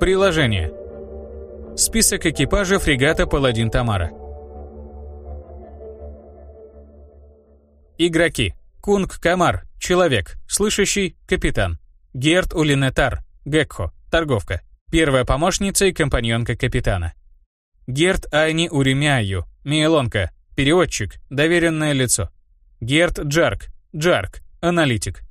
Приложение. Список экипажа фрегата «Паладин Тамара». Игроки. Кунг Камар, человек, слышащий, капитан. Герт Улинетар, Гекхо, торговка. Первая помощница и компаньонка капитана. Герт Айни Уремяю, Мейлонка, переводчик, доверенное лицо. Герт Джарк, Джарк, аналитик.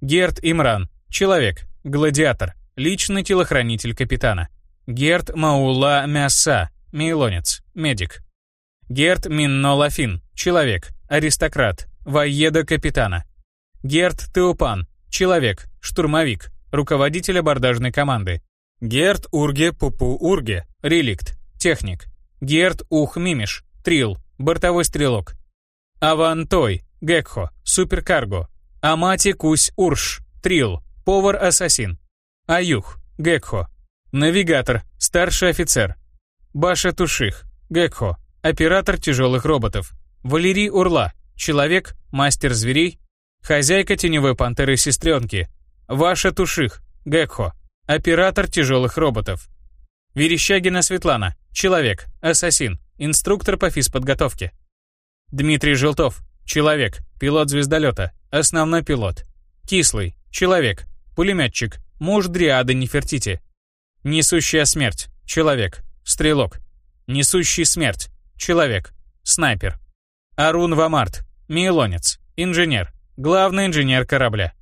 Герт Имран, человек, гладиатор, личный телохранитель капитана. Герт Маула Мяса, мейлонец, медик. Герт Миннолафин, человек, аристократ, воеда капитана. Герт Теопан, человек, штурмовик, руководитель абордажной команды. Герт Урге Пупу Урге, реликт, техник. Герт Ух Мимиш, трил, бортовой стрелок. Авантой, Гекхо, суперкарго. Амати Кусь Урш, трил, повар-ассасин. Аюх, Гекхо, навигатор, старший офицер. Баша Туших, Гекхо, оператор тяжелых роботов. Валерий Урла, человек, мастер зверей, хозяйка теневой пантеры сестренки. Ваша Туших, Гекхо, оператор тяжелых роботов. Верещагина Светлана, человек, ассасин, инструктор по физподготовке. Дмитрий Желтов, человек, пилот звездолета, основной пилот. Кислый, человек, пулеметчик, муж Дриады Нефертити. Несущая смерть, человек, стрелок. Несущий смерть, человек, снайпер. Арун Вамарт, мейлонец, инженер, главный инженер корабля.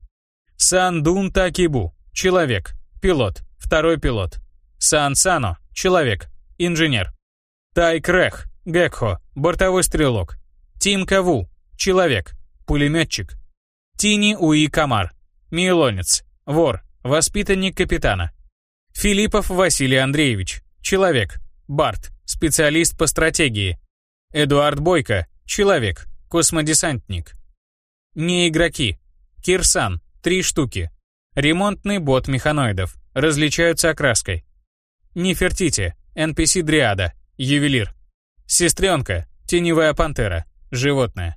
Сан Дун Такибу, человек, пилот, второй пилот. Сан Сано, человек, инженер. Тай Крех, Гекхо, бортовой стрелок. Тим Каву, человек, пулеметчик. Тини Уи Камар, мейлонец, вор, воспитанник капитана. Филиппов Василий Андреевич, человек, Барт, специалист по стратегии. Эдуард Бойко, человек, космодесантник. Не игроки. Кирсан, три штуки. Ремонтный бот механоидов, различаются окраской. Нефертити, NPC Дриада, ювелир. Сестренка, теневая пантера, животное.